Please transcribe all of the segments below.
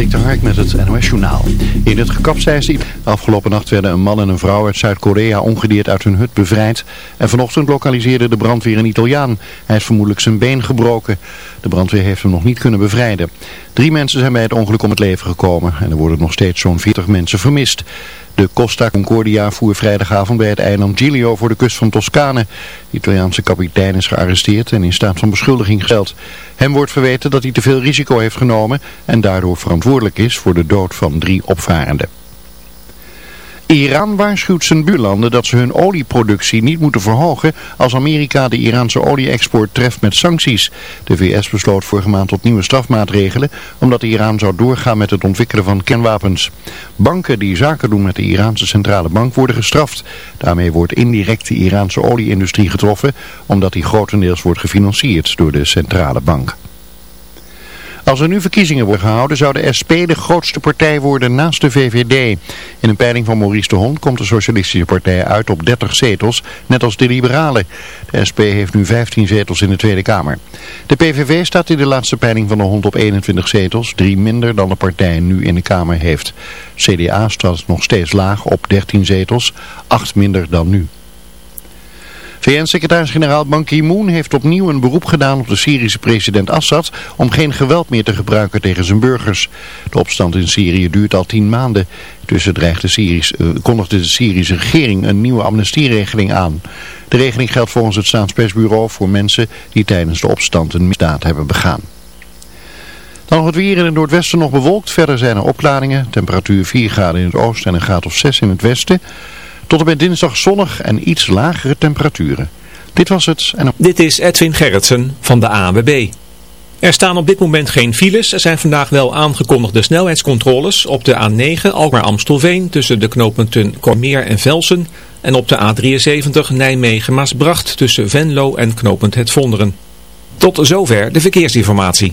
Dik de Hark met het NOS Journaal. In het gekapseisde afgelopen nacht werden een man en een vrouw uit Zuid-Korea ongedeerd uit hun hut bevrijd. En vanochtend lokaliseerde de brandweer een Italiaan. Hij is vermoedelijk zijn been gebroken. De brandweer heeft hem nog niet kunnen bevrijden. Drie mensen zijn bij het ongeluk om het leven gekomen. En er worden nog steeds zo'n 40 mensen vermist. De Costa Concordia voer vrijdagavond bij het eiland Giglio voor de kust van Toscane. De Italiaanse kapitein is gearresteerd en in staat van beschuldiging gesteld. Hem wordt verweten dat hij te veel risico heeft genomen en daardoor verantwoordelijk is voor de dood van drie opvarenden. Iran waarschuwt zijn buurlanden dat ze hun olieproductie niet moeten verhogen als Amerika de Iraanse olie-export treft met sancties. De VS besloot vorige maand tot nieuwe strafmaatregelen omdat Iran zou doorgaan met het ontwikkelen van kernwapens. Banken die zaken doen met de Iraanse centrale bank worden gestraft. Daarmee wordt indirect de Iraanse olieindustrie getroffen omdat die grotendeels wordt gefinancierd door de centrale bank. Als er nu verkiezingen worden gehouden zou de SP de grootste partij worden naast de VVD. In een peiling van Maurice de Hond komt de Socialistische Partij uit op 30 zetels, net als de Liberalen. De SP heeft nu 15 zetels in de Tweede Kamer. De PVV staat in de laatste peiling van de Hond op 21 zetels, drie minder dan de partij nu in de Kamer heeft. CDA staat nog steeds laag op 13 zetels, acht minder dan nu. VN-secretaris-generaal Ban Ki-moon heeft opnieuw een beroep gedaan op de Syrische president Assad om geen geweld meer te gebruiken tegen zijn burgers. De opstand in Syrië duurt al tien maanden. Tussen dreigt de Syrisch, uh, kondigde de Syrische regering een nieuwe amnestieregeling aan. De regeling geldt volgens het staatspersbureau voor mensen die tijdens de opstand een misdaad hebben begaan. Dan nog het weer in het noordwesten nog bewolkt. Verder zijn er opklaringen. Temperatuur 4 graden in het oosten en een graad of 6 in het westen. Tot en met dinsdag zonnig en iets lagere temperaturen. Dit was het. En... Dit is Edwin Gerritsen van de ANWB. Er staan op dit moment geen files. Er zijn vandaag wel aangekondigde snelheidscontroles op de A9 Alkmaar-Amstelveen tussen de knooppunten Kormeer en Velsen. En op de A73 Nijmegen-Maasbracht tussen Venlo en knooppunt Het Vonderen. Tot zover de verkeersinformatie.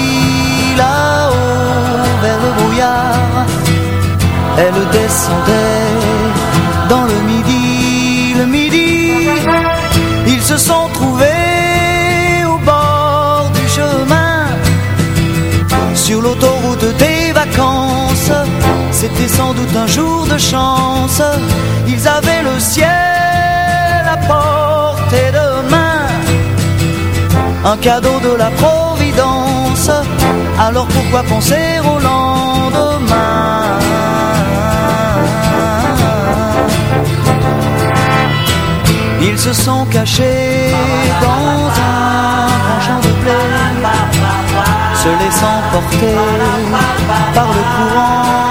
C'était sans doute un jour de chance. Ils avaient le ciel à portée de main. Un cadeau de la Providence. Alors pourquoi penser au lendemain? Ils se sont cachés dans un champ de blé se laissant porter par le courant,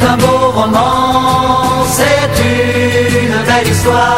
C'est un beau roman, c'est une belle histoire,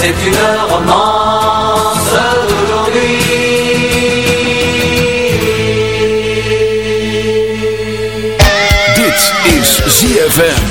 c'est une romance d'aujourd'hui. Dit is ZFM.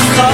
수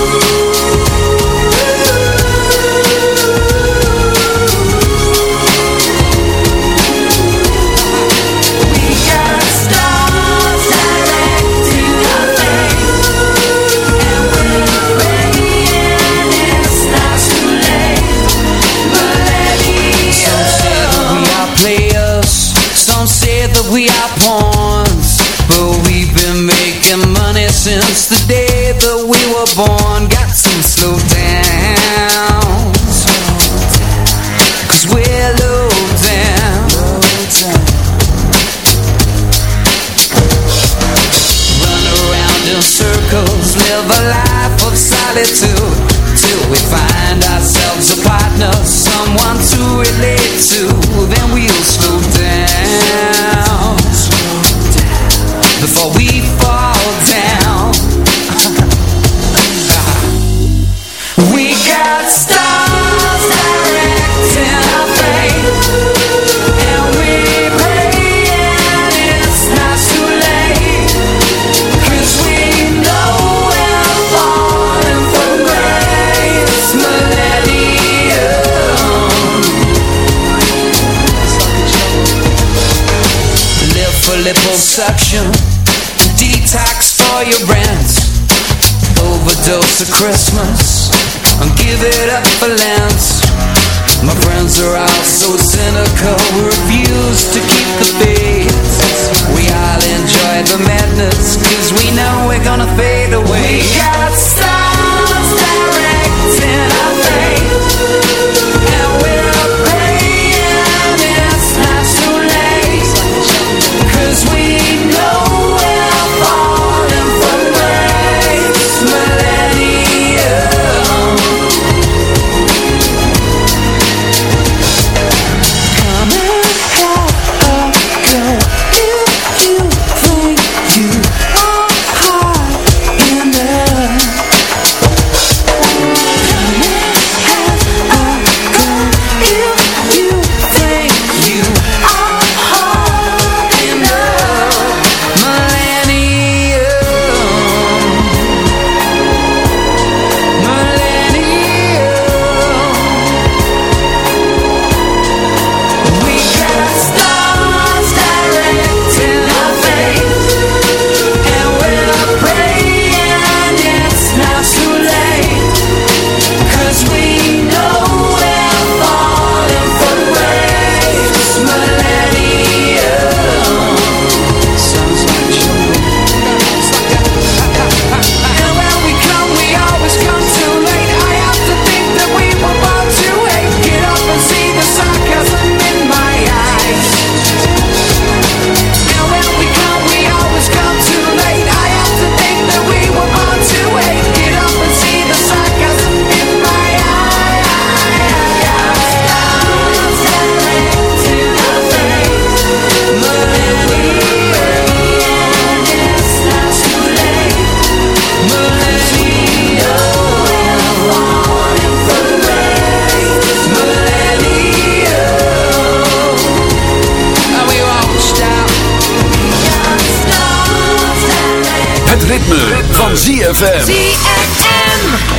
Oh. It's Christmas van ZFM. ZFM.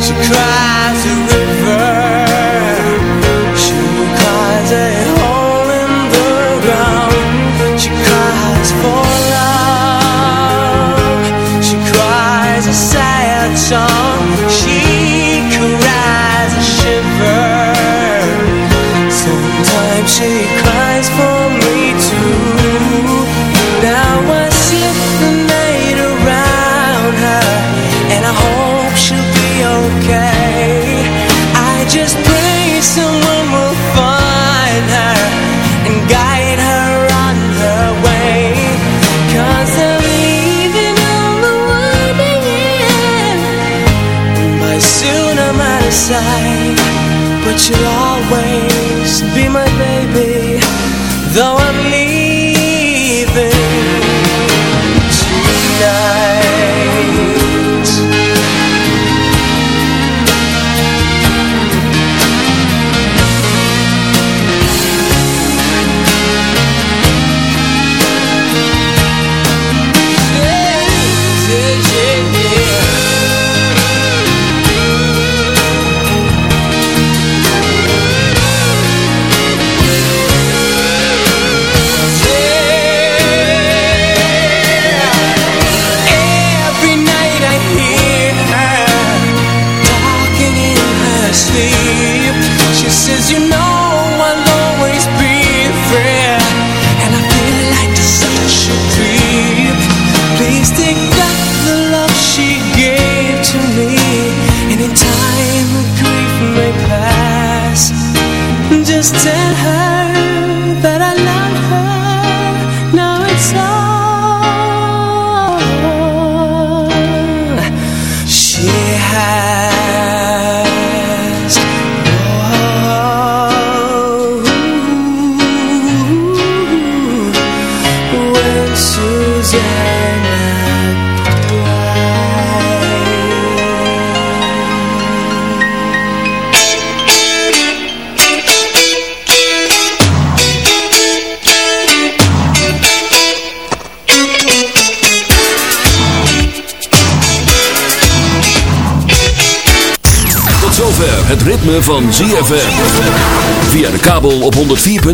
She cries